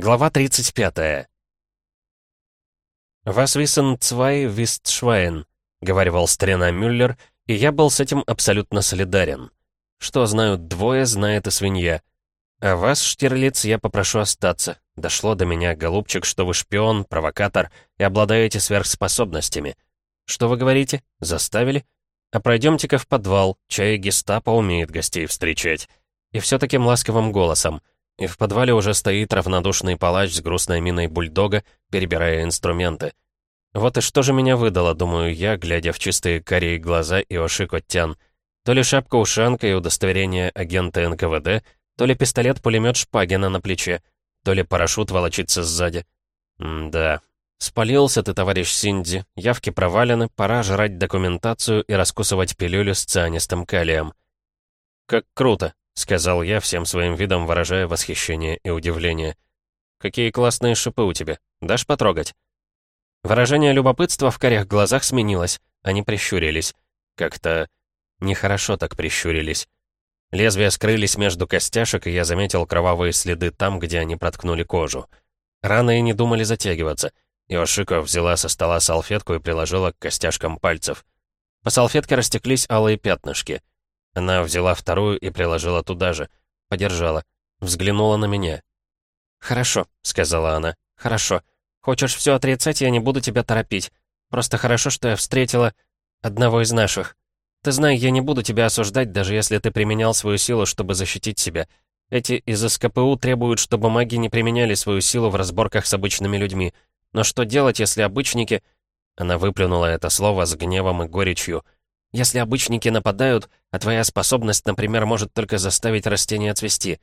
Глава 35. «Вас висен цвай вистшвайн», — говорил старина Мюллер, и я был с этим абсолютно солидарен. Что знают двое, знает и свинья. А вас, Штирлиц, я попрошу остаться. Дошло до меня, голубчик, что вы шпион, провокатор и обладаете сверхспособностями. Что вы говорите? Заставили? А пройдемте-ка в подвал, чай гестапо умеет гостей встречать. И все таким ласковым голосом. И в подвале уже стоит равнодушный палач с грустной миной бульдога, перебирая инструменты. Вот и что же меня выдало, думаю я, глядя в чистые карие глаза Иоши Коттян. То ли шапка-ушанка и удостоверение агента НКВД, то ли пистолет-пулемет Шпагина на плече, то ли парашют волочится сзади. М да, спалился ты, товарищ Синди, явки провалены, пора жрать документацию и раскусывать пилюлю с цианистым калием. Как круто, — сказал я, всем своим видом выражая восхищение и удивление. «Какие классные шипы у тебя. Дашь потрогать?» Выражение любопытства в карих глазах сменилось. Они прищурились. Как-то нехорошо так прищурились. Лезвия скрылись между костяшек, и я заметил кровавые следы там, где они проткнули кожу. Раны и не думали затягиваться. Иошико взяла со стола салфетку и приложила к костяшкам пальцев. По салфетке растеклись алые пятнышки — она взяла вторую и приложила туда же. Подержала. Взглянула на меня. «Хорошо», — сказала она. «Хорошо. Хочешь все отрицать, я не буду тебя торопить. Просто хорошо, что я встретила одного из наших. Ты знай, я не буду тебя осуждать, даже если ты применял свою силу, чтобы защитить себя. Эти из СКПУ требуют, чтобы маги не применяли свою силу в разборках с обычными людьми. Но что делать, если обычники...» Она выплюнула это слово с гневом и горечью — если обычники нападают, а твоя способность, например, может только заставить растения цвести.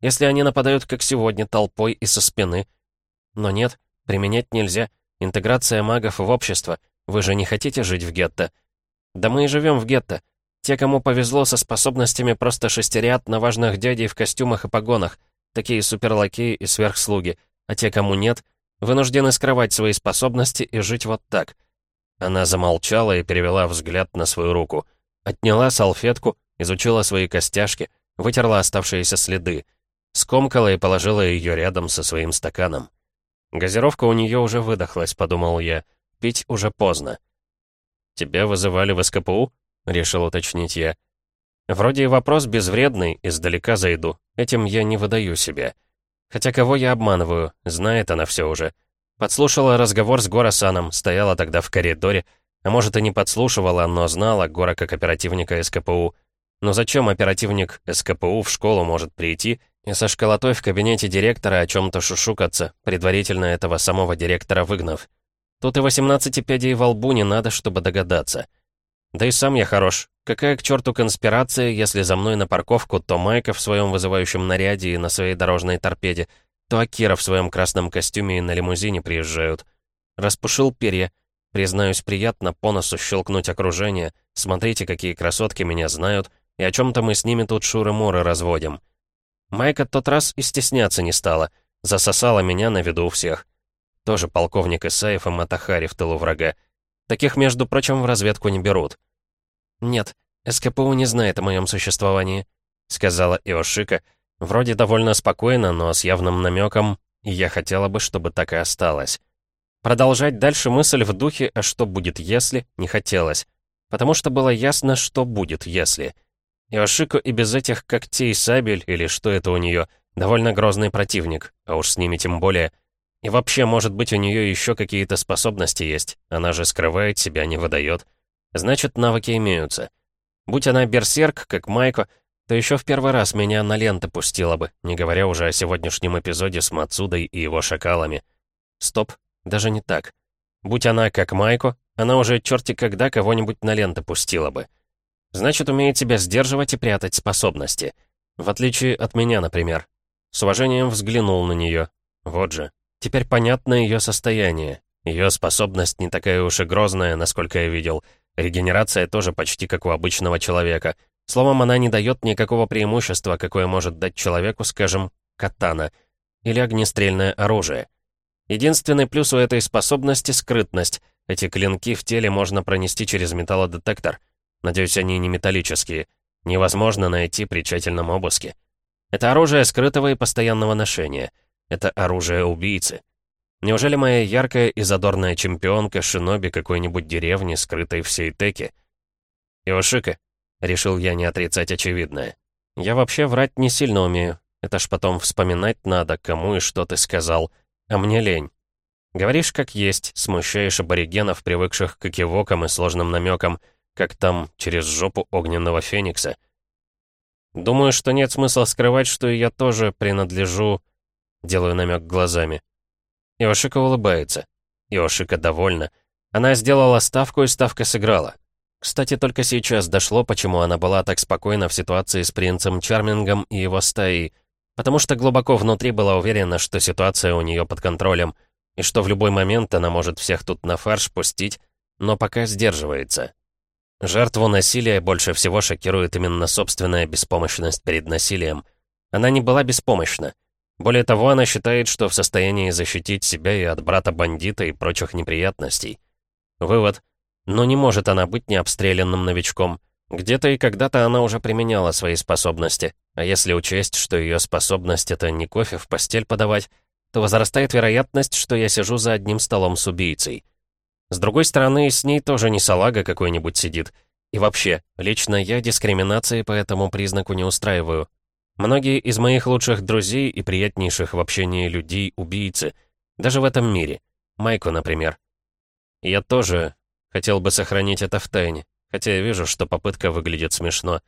Если они нападают, как сегодня, толпой и со спины. Но нет, применять нельзя. Интеграция магов в общество. Вы же не хотите жить в гетто? Да мы и живем в гетто. Те, кому повезло со способностями, просто шестерят на важных дядей в костюмах и погонах. Такие суперлакеи и сверхслуги. А те, кому нет, вынуждены скрывать свои способности и жить вот так — она замолчала и перевела взгляд на свою руку. Отняла салфетку, изучила свои костяшки, вытерла оставшиеся следы. Скомкала и положила ее рядом со своим стаканом. Газировка у нее уже выдохлась, подумал я. Пить уже поздно. «Тебя вызывали в СКПУ?» — решил уточнить я. Вроде и вопрос безвредный, издалека зайду. Этим я не выдаю себя. Хотя кого я обманываю, знает она все уже. Подслушала разговор с Горасаном, стояла тогда в коридоре. А может, и не подслушивала, но знала Гора как оперативника СКПУ. Но зачем оперативник СКПУ в школу может прийти и со школотой в кабинете директора о чем-то шушукаться, предварительно этого самого директора выгнав? Тут и 18 пядей во лбу не надо, чтобы догадаться. Да и сам я хорош. Какая к черту конспирация, если за мной на парковку то Майка в своем вызывающем наряде и на своей дорожной торпеде, то Акира в своем красном костюме и на лимузине приезжают. Распушил перья. Признаюсь, приятно по носу щелкнуть окружение. Смотрите, какие красотки меня знают, и о чем-то мы с ними тут шуры-муры разводим. Майка тот раз и стесняться не стала. Засосала меня на виду у всех. Тоже полковник Исаев и Матахари в тылу врага. Таких, между прочим, в разведку не берут. «Нет, СКПУ не знает о моем существовании», — сказала Иошика, Вроде довольно спокойно, но с явным намеком, и я хотела бы, чтобы так и осталось. Продолжать дальше мысль в духе «а что будет если?» не хотелось, потому что было ясно, что будет если. Иошико и без этих когтей сабель, или что это у нее, довольно грозный противник, а уж с ними тем более. И вообще, может быть, у нее еще какие-то способности есть, она же скрывает себя, не выдает. Значит, навыки имеются. Будь она берсерк, как Майко, то еще в первый раз меня на ленты пустила бы, не говоря уже о сегодняшнем эпизоде с Мацудой и его шакалами. Стоп, даже не так. Будь она как Майко, она уже черти когда кого-нибудь на ленты пустила бы. Значит, умеет себя сдерживать и прятать способности. В отличие от меня, например. С уважением взглянул на нее. Вот же. Теперь понятно ее состояние. Ее способность не такая уж и грозная, насколько я видел. Регенерация тоже почти как у обычного человека — Словом, она не дает никакого преимущества, какое может дать человеку, скажем, катана или огнестрельное оружие. Единственный плюс у этой способности — скрытность. Эти клинки в теле можно пронести через металлодетектор. Надеюсь, они не металлические. Невозможно найти при тщательном обыске. Это оружие скрытого и постоянного ношения. Это оружие убийцы. Неужели моя яркая и задорная чемпионка Шиноби какой-нибудь деревни, скрытой в Сейтеке? Иошика, решил я не отрицать очевидное. Я вообще врать не сильно умею. Это ж потом вспоминать надо, кому и что ты сказал. А мне лень. Говоришь, как есть, смущаешь аборигенов, привыкших к экивокам и сложным намекам, как там, через жопу огненного феникса. Думаю, что нет смысла скрывать, что я тоже принадлежу... Делаю намек глазами. Иошика улыбается. Иошика довольна. Она сделала ставку, и ставка сыграла. Кстати, только сейчас дошло, почему она была так спокойна в ситуации с принцем Чармингом и его стаей. Потому что глубоко внутри была уверена, что ситуация у нее под контролем, и что в любой момент она может всех тут на фарш пустить, но пока сдерживается. Жертву насилия больше всего шокирует именно собственная беспомощность перед насилием. Она не была беспомощна. Более того, она считает, что в состоянии защитить себя и от брата-бандита и прочих неприятностей. Вывод. Но не может она быть необстрелянным новичком. Где-то и когда-то она уже применяла свои способности. А если учесть, что ее способность — это не кофе в постель подавать, то возрастает вероятность, что я сижу за одним столом с убийцей. С другой стороны, с ней тоже не салага какой-нибудь сидит. И вообще, лично я дискриминации по этому признаку не устраиваю. Многие из моих лучших друзей и приятнейших в общении людей — убийцы. Даже в этом мире. Майку, например. Я тоже хотел бы сохранить это в тайне, хотя я вижу, что попытка выглядит смешно.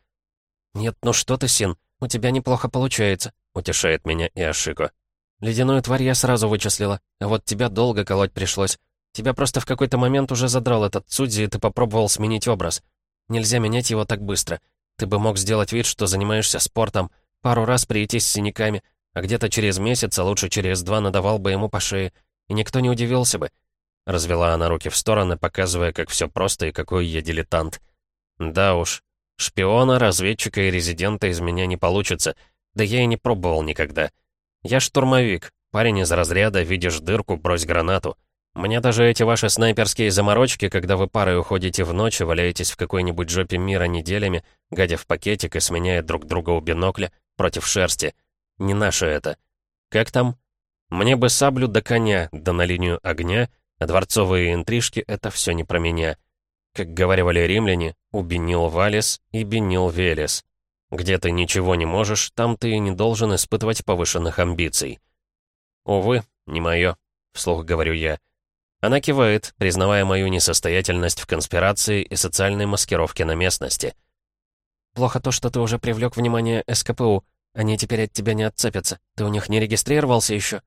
«Нет, ну что ты, Син, у тебя неплохо получается», — утешает меня и Ашико. «Ледяную тварь я сразу вычислила, а вот тебя долго колоть пришлось. Тебя просто в какой-то момент уже задрал этот Цудзи, и ты попробовал сменить образ. Нельзя менять его так быстро. Ты бы мог сделать вид, что занимаешься спортом, Пару раз прийти с синяками, а где-то через месяц, а лучше через два надавал бы ему по шее, и никто не удивился бы. Развела она руки в стороны, показывая, как все просто и какой я дилетант. Да уж, шпиона, разведчика и резидента из меня не получится, да я и не пробовал никогда. Я штурмовик, парень из разряда, видишь дырку, брось гранату. Мне даже эти ваши снайперские заморочки, когда вы парой уходите в ночь и валяетесь в какой-нибудь жопе мира неделями, гадя в пакетик и сменяя друг друга у бинокля, против шерсти. Не наше это. Как там? Мне бы саблю до коня, да на линию огня, а дворцовые интрижки — это все не про меня. Как говорили римляне, убенил Валес и бенил Велес. Где ты ничего не можешь, там ты и не должен испытывать повышенных амбиций. Увы, не мое, вслух говорю я. Она кивает, признавая мою несостоятельность в конспирации и социальной маскировке на местности. «Плохо то, что ты уже привлек внимание СКПУ. Они теперь от тебя не отцепятся. Ты у них не регистрировался еще?»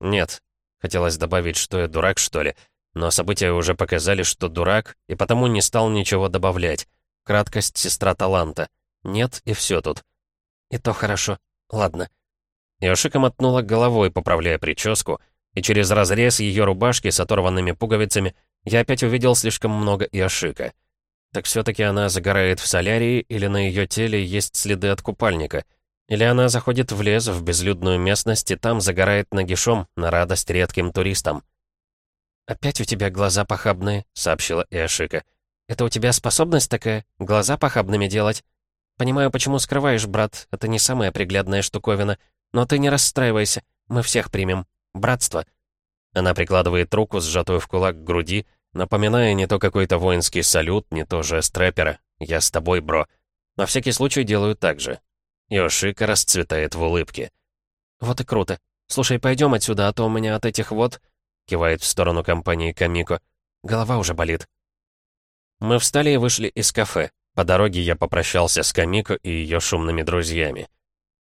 «Нет». Хотелось добавить, что я дурак, что ли. Но события уже показали, что дурак, и потому не стал ничего добавлять. Краткость — сестра таланта. Нет, и все тут. «И то хорошо. Ладно». Йошика мотнула головой, поправляя прическу, и через разрез ее рубашки с оторванными пуговицами я опять увидел слишком много Иошика. Так все-таки она загорает в солярии, или на ее теле есть следы от купальника? Или она заходит в лес, в безлюдную местность, и там загорает нагишом, на радость редким туристам? «Опять у тебя глаза похабные», — сообщила Иошика. «Это у тебя способность такая, глаза похабными делать? Понимаю, почему скрываешь, брат, это не самая приглядная штуковина, но ты не расстраивайся, мы всех примем. Братство». Она прикладывает руку, сжатую в кулак к груди, напоминая не то какой-то воинский салют, не то жест рэпера. «Я с тобой, бро». На всякий случай делаю так же. Йошика расцветает в улыбке. «Вот и круто. Слушай, пойдем отсюда, а то у меня от этих вот...» Кивает в сторону компании Камико. «Голова уже болит». Мы встали и вышли из кафе. По дороге я попрощался с Камико и ее шумными друзьями.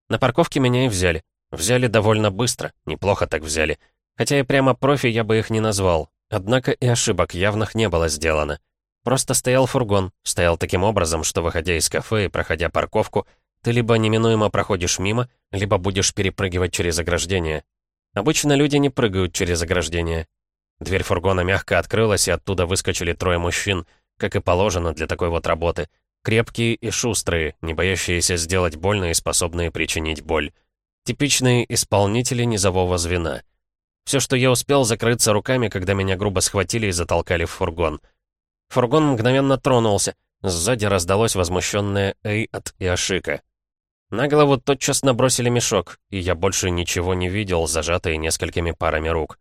На парковке меня и взяли. Взяли довольно быстро, неплохо так взяли. Хотя и прямо профи я бы их не назвал. Однако и ошибок явных не было сделано. Просто стоял фургон, стоял таким образом, что, выходя из кафе и проходя парковку, ты либо неминуемо проходишь мимо, либо будешь перепрыгивать через ограждение. Обычно люди не прыгают через ограждение. Дверь фургона мягко открылась, и оттуда выскочили трое мужчин, как и положено для такой вот работы. Крепкие и шустрые, не боящиеся сделать больно и способные причинить боль. Типичные исполнители низового звена. Все, что я успел закрыться руками, когда меня грубо схватили и затолкали в фургон. Фургон мгновенно тронулся. Сзади раздалось возмущенное «Эй» от Иошика. На голову тотчас набросили мешок, и я больше ничего не видел, зажатый несколькими парами рук.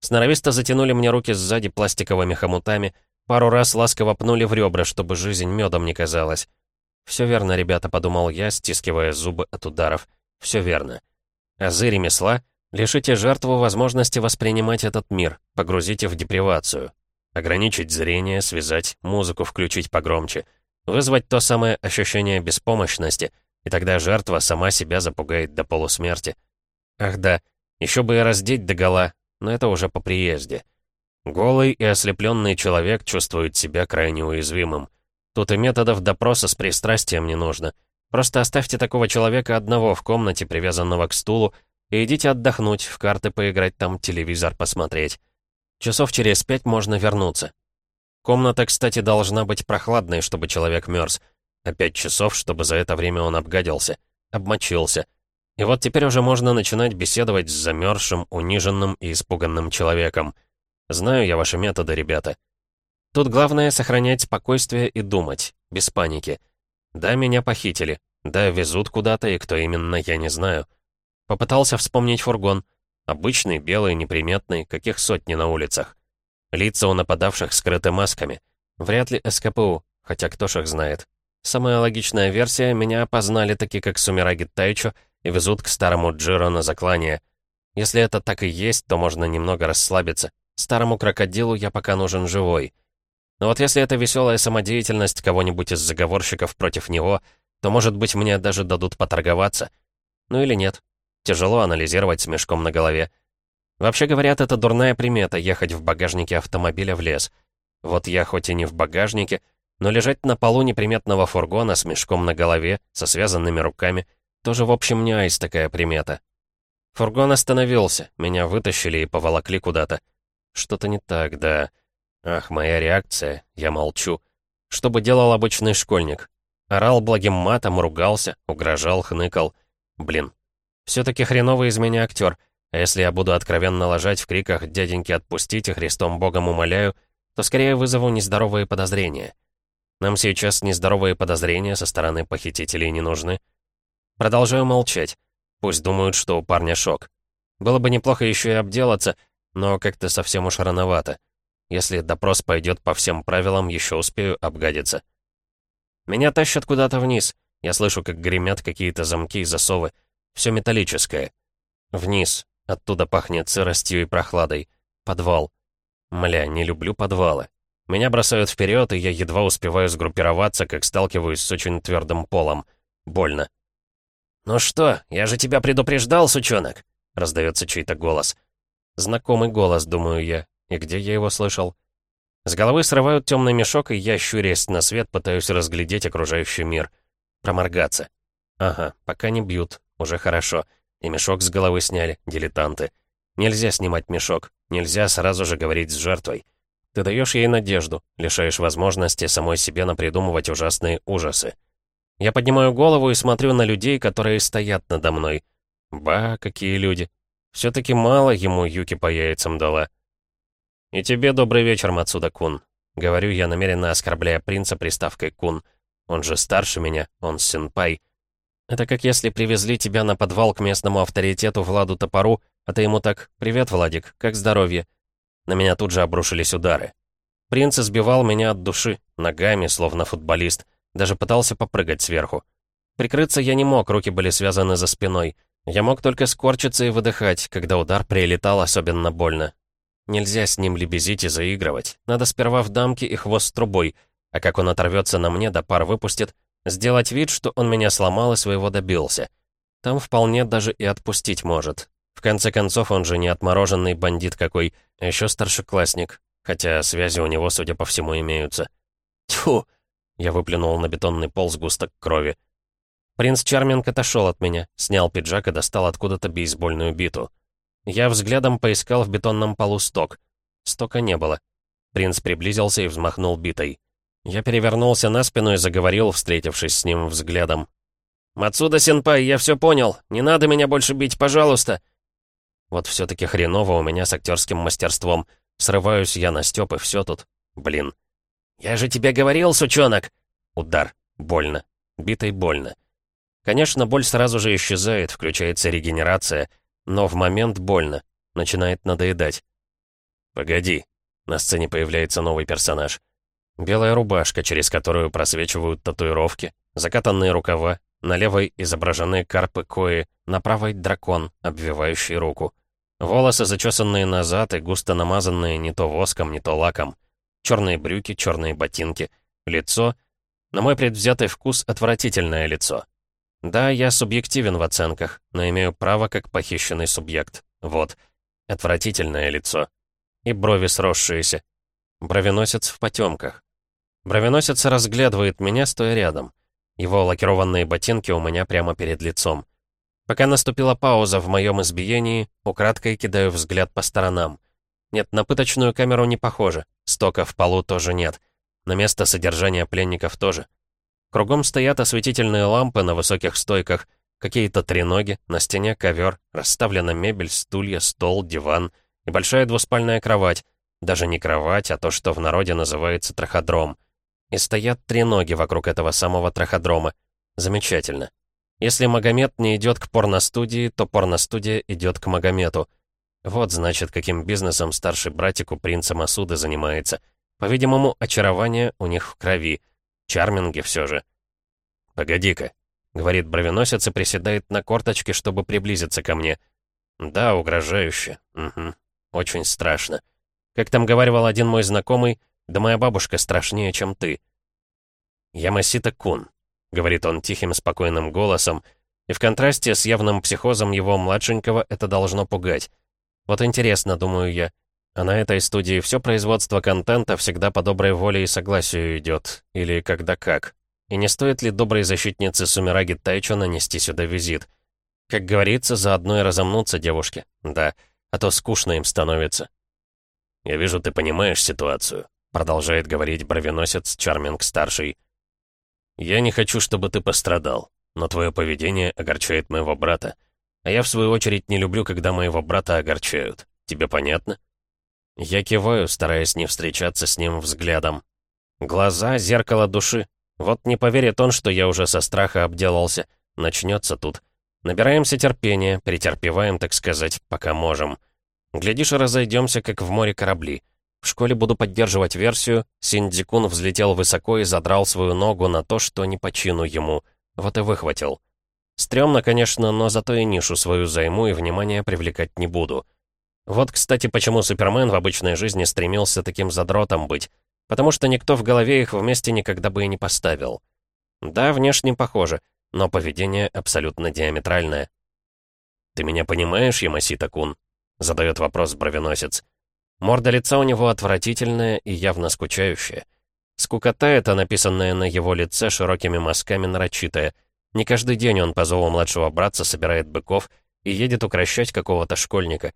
Сноровисто затянули мне руки сзади пластиковыми хомутами, пару раз ласково пнули в ребра, чтобы жизнь медом не казалась. «Все верно, ребята», — подумал я, стискивая зубы от ударов. «Все верно». Азы ремесла — лишите жертву возможности воспринимать этот мир, погрузите в депривацию. Ограничить зрение, связать, музыку включить погромче. Вызвать то самое ощущение беспомощности, и тогда жертва сама себя запугает до полусмерти. Ах да, еще бы и раздеть догола, но это уже по приезде. Голый и ослепленный человек чувствует себя крайне уязвимым. Тут и методов допроса с пристрастием не нужно. Просто оставьте такого человека одного в комнате, привязанного к стулу, и идите отдохнуть, в карты поиграть там, телевизор посмотреть. Часов через пять можно вернуться. Комната, кстати, должна быть прохладной, чтобы человек мерз. А пять часов, чтобы за это время он обгадился, обмочился. И вот теперь уже можно начинать беседовать с замерзшим, униженным и испуганным человеком. Знаю я ваши методы, ребята. Тут главное сохранять спокойствие и думать, без паники. Да, меня похитили. Да, везут куда-то, и кто именно, я не знаю. Попытался вспомнить фургон. Обычный, белый, неприметный, каких сотни на улицах. Лица у нападавших скрыты масками. Вряд ли СКПУ, хотя кто ж их знает. Самая логичная версия, меня опознали таки как Сумираги Тайчо и везут к старому Джиро на заклание. Если это так и есть, то можно немного расслабиться. Старому крокодилу я пока нужен живой. Но вот если это веселая самодеятельность кого-нибудь из заговорщиков против него, то, может быть, мне даже дадут поторговаться. Ну или нет. Тяжело анализировать с мешком на голове. Вообще говорят, это дурная примета — ехать в багажнике автомобиля в лес. Вот я хоть и не в багажнике, но лежать на полу неприметного фургона с мешком на голове, со связанными руками, тоже, в общем, не айс такая примета. Фургон остановился, меня вытащили и поволокли куда-то. Что-то не так, да. Ах, моя реакция, я молчу. Что бы делал обычный школьник? Орал благим матом, ругался, угрожал, хныкал. Блин, все-таки хреновый из меня актер. А если я буду откровенно ложать в криках «Дяденьки, отпустите, Христом Богом умоляю», то скорее вызову нездоровые подозрения. Нам сейчас нездоровые подозрения со стороны похитителей не нужны. Продолжаю молчать. Пусть думают, что у парня шок. Было бы неплохо еще и обделаться, но как-то совсем уж рановато. Если допрос пойдет по всем правилам, еще успею обгадиться. Меня тащат куда-то вниз. Я слышу, как гремят какие-то замки и засовы. Все металлическое. Вниз. Оттуда пахнет сыростью и прохладой. Подвал. Мля, не люблю подвалы. Меня бросают вперед, и я едва успеваю сгруппироваться, как сталкиваюсь с очень твердым полом. Больно. «Ну что, я же тебя предупреждал, сучонок!» — раздается чей-то голос. Знакомый голос, думаю я. И где я его слышал? С головы срывают темный мешок, и я, щурясь на свет, пытаюсь разглядеть окружающий мир. Проморгаться. Ага, пока не бьют. Уже хорошо. И мешок с головы сняли, дилетанты. Нельзя снимать мешок. Нельзя сразу же говорить с жертвой. Ты даешь ей надежду, лишаешь возможности самой себе напридумывать ужасные ужасы. Я поднимаю голову и смотрю на людей, которые стоят надо мной. Ба, какие люди. Все-таки мало ему Юки по яйцам дала. «И тебе добрый вечер, Мацуда-кун», — говорю я, намеренно оскорбляя принца приставкой «кун». Он же старше меня, он сенпай. Это как если привезли тебя на подвал к местному авторитету Владу Топору, а ты ему так «Привет, Владик, как здоровье?» На меня тут же обрушились удары. Принц избивал меня от души, ногами, словно футболист, даже пытался попрыгать сверху. Прикрыться я не мог, руки были связаны за спиной. Я мог только скорчиться и выдыхать, когда удар прилетал особенно больно. Нельзя с ним лебезить и заигрывать. Надо сперва в дамке и хвост трубой, а как он оторвется на мне, да пар выпустит, Сделать вид, что он меня сломал и своего добился. Там вполне даже и отпустить может. В конце концов, он же не отмороженный бандит какой, а еще старшеклассник. Хотя связи у него, судя по всему, имеются. Тьфу! Я выплюнул на бетонный пол сгусток крови. Принц Чарминг отошел от меня, снял пиджак и достал откуда-то бейсбольную биту. Я взглядом поискал в бетонном полу сток. Стока не было. Принц приблизился и взмахнул битой. Я перевернулся на спину и заговорил, встретившись с ним взглядом. «Мацуда Сенпай, я все понял. Не надо меня больше бить, пожалуйста!» Вот все-таки хреново у меня с актерским мастерством. Срываюсь я на Стёп и все тут. Блин. «Я же тебе говорил, сучонок!» Удар. Больно. Битой больно. Конечно, боль сразу же исчезает, включается регенерация, но в момент больно, начинает надоедать. «Погоди», — на сцене появляется новый персонаж. Белая рубашка, через которую просвечивают татуировки, закатанные рукава, на левой изображены карпы кои, на правой — дракон, обвивающий руку. Волосы зачесанные назад и густо намазанные не то воском, не то лаком. Черные брюки, черные ботинки. Лицо. На мой предвзятый вкус отвратительное лицо. Да, я субъективен в оценках, но имею право как похищенный субъект. Вот. Отвратительное лицо. И брови сросшиеся. Бровеносец в потемках. Бровеносец разглядывает меня, стоя рядом. Его лакированные ботинки у меня прямо перед лицом. Пока наступила пауза в моем избиении, украдкой кидаю взгляд по сторонам. Нет, на пыточную камеру не похоже. Стока в полу тоже нет. На место содержания пленников тоже. Кругом стоят осветительные лампы на высоких стойках, какие-то треноги, на стене ковер, расставлена мебель, стулья, стол, диван и большая двуспальная кровать. Даже не кровать, а то, что в народе называется траходром. И стоят три ноги вокруг этого самого траходрома. Замечательно. Если Магомед не идет к порностудии, то порностудия идет к Магомету. Вот, значит, каким бизнесом старший братик у принца Масуды занимается. По-видимому, очарование у них в крови. Чарминги все же. «Погоди-ка», — говорит бровеносец и приседает на корточке, чтобы приблизиться ко мне. «Да, угрожающе. Угу. Очень страшно. Как там говаривал один мой знакомый, да моя бабушка страшнее, чем ты». «Ямасита Кун», — говорит он тихим, спокойным голосом, и в контрасте с явным психозом его младшенького это должно пугать. Вот интересно, думаю я, а на этой студии все производство контента всегда по доброй воле и согласию идет, или когда как. И не стоит ли доброй защитнице Сумираги Тайчо нанести сюда визит? Как говорится, заодно и разомнуться девушке. Да, а то скучно им становится. «Я вижу, ты понимаешь ситуацию», — продолжает говорить бровеносец Чарминг-старший. «Я не хочу, чтобы ты пострадал, но твое поведение огорчает моего брата. А я, в свою очередь, не люблю, когда моего брата огорчают. Тебе понятно?» Я киваю, стараясь не встречаться с ним взглядом. Глаза — зеркало души. Вот не поверит он, что я уже со страха обделался. Начнется тут. Набираемся терпения, претерпеваем, так сказать, пока можем. Глядишь, разойдемся, как в море корабли. В школе буду поддерживать версию, Синдикун взлетел высоко и задрал свою ногу на то, что не почину ему. Вот и выхватил. Стремно, конечно, но зато и нишу свою займу и внимание привлекать не буду. Вот, кстати, почему Супермен в обычной жизни стремился таким задротом быть. Потому что никто в голове их вместе никогда бы и не поставил. Да, внешне похоже, но поведение абсолютно диаметральное. «Ты меня понимаешь, Ямасита-кун?» — задает вопрос бровеносец. Морда лица у него отвратительная и явно скучающая. Скукота эта, написанная на его лице широкими мазками, нарочитая. Не каждый день он по зову младшего братца собирает быков и едет укращать какого-то школьника.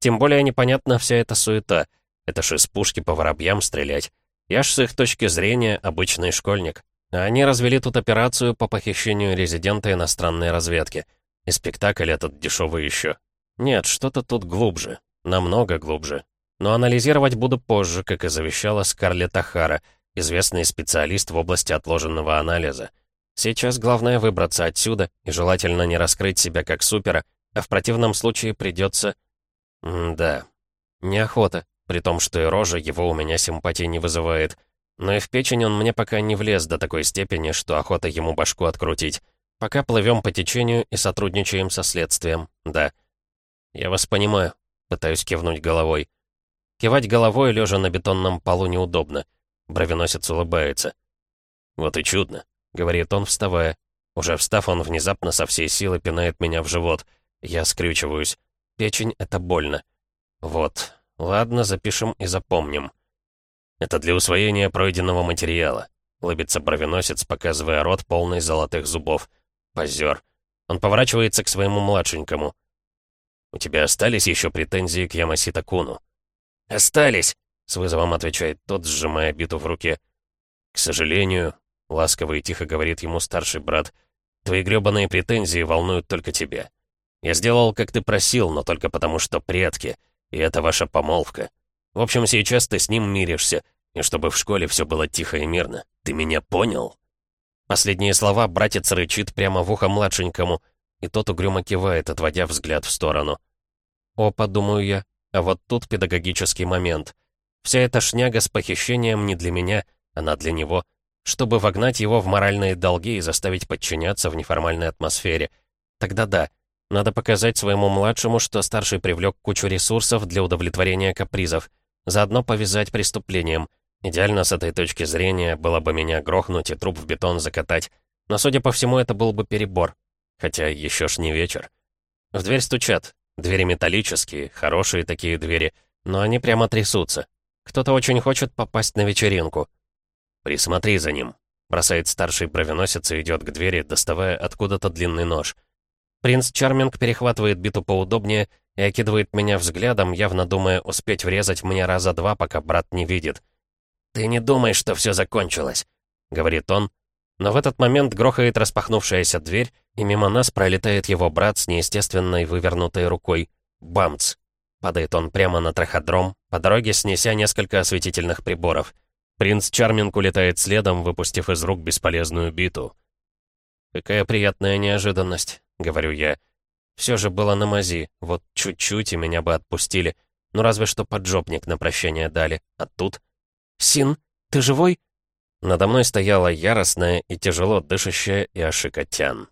Тем более непонятна вся эта суета. Это ж из пушки по воробьям стрелять. Я ж с их точки зрения обычный школьник. А они развели тут операцию по похищению резидента иностранной разведки. И спектакль этот дешевый еще. Нет, что-то тут глубже. Намного глубже. Но анализировать буду позже, как и завещала Скарлетт Ахара, известный специалист в области отложенного анализа. Сейчас главное выбраться отсюда и желательно не раскрыть себя как супера, а в противном случае придется... да, неохота, при том, что и рожа его у меня симпатии не вызывает. Но и в печень он мне пока не влез до такой степени, что охота ему башку открутить. Пока плывем по течению и сотрудничаем со следствием, да. Я вас понимаю, пытаюсь кивнуть головой. Кивать головой, лежа на бетонном полу, неудобно. Бровеносец улыбается. «Вот и чудно», — говорит он, вставая. Уже встав, он внезапно со всей силы пинает меня в живот. Я скрючиваюсь. Печень — это больно. Вот. Ладно, запишем и запомним. Это для усвоения пройденного материала. Лыбится бровеносец, показывая рот полный золотых зубов. Позер. Он поворачивается к своему младшенькому. «У тебя остались еще претензии к Ямасита Куну?» «Остались!» — с вызовом отвечает тот, сжимая биту в руке. «К сожалению», — ласково и тихо говорит ему старший брат, «твои грёбаные претензии волнуют только тебя. Я сделал, как ты просил, но только потому, что предки, и это ваша помолвка. В общем, сейчас ты с ним миришься, и чтобы в школе все было тихо и мирно. Ты меня понял?» Последние слова братец рычит прямо в ухо младшенькому, и тот угрюмо кивает, отводя взгляд в сторону. О, подумаю я, а вот тут педагогический момент. Вся эта шняга с похищением не для меня, она для него, чтобы вогнать его в моральные долги и заставить подчиняться в неформальной атмосфере. Тогда да, надо показать своему младшему, что старший привлек кучу ресурсов для удовлетворения капризов, заодно повязать преступлением. Идеально с этой точки зрения было бы меня грохнуть и труп в бетон закатать, но, судя по всему, это был бы перебор. Хотя еще ж не вечер. В дверь стучат. Двери металлические, хорошие такие двери, но они прямо трясутся. Кто-то очень хочет попасть на вечеринку. «Присмотри за ним», — бросает старший бровеносец и идет к двери, доставая откуда-то длинный нож. Принц Чарминг перехватывает биту поудобнее и окидывает меня взглядом, явно думая успеть врезать мне раза два, пока брат не видит. «Ты не думай, что все закончилось», — говорит он. Но в этот момент грохает распахнувшаяся дверь, и мимо нас пролетает его брат с неестественной вывернутой рукой. Бамц! Падает он прямо на траходром, по дороге снеся несколько осветительных приборов — Принц Чарминг улетает следом, выпустив из рук бесполезную биту. «Какая приятная неожиданность», — говорю я. «Все же было на мази, вот чуть-чуть, и меня бы отпустили. Ну разве что поджопник на прощание дали. А тут...» «Син, ты живой?» Надо мной стояла яростная и тяжело дышащая Иошика Тян.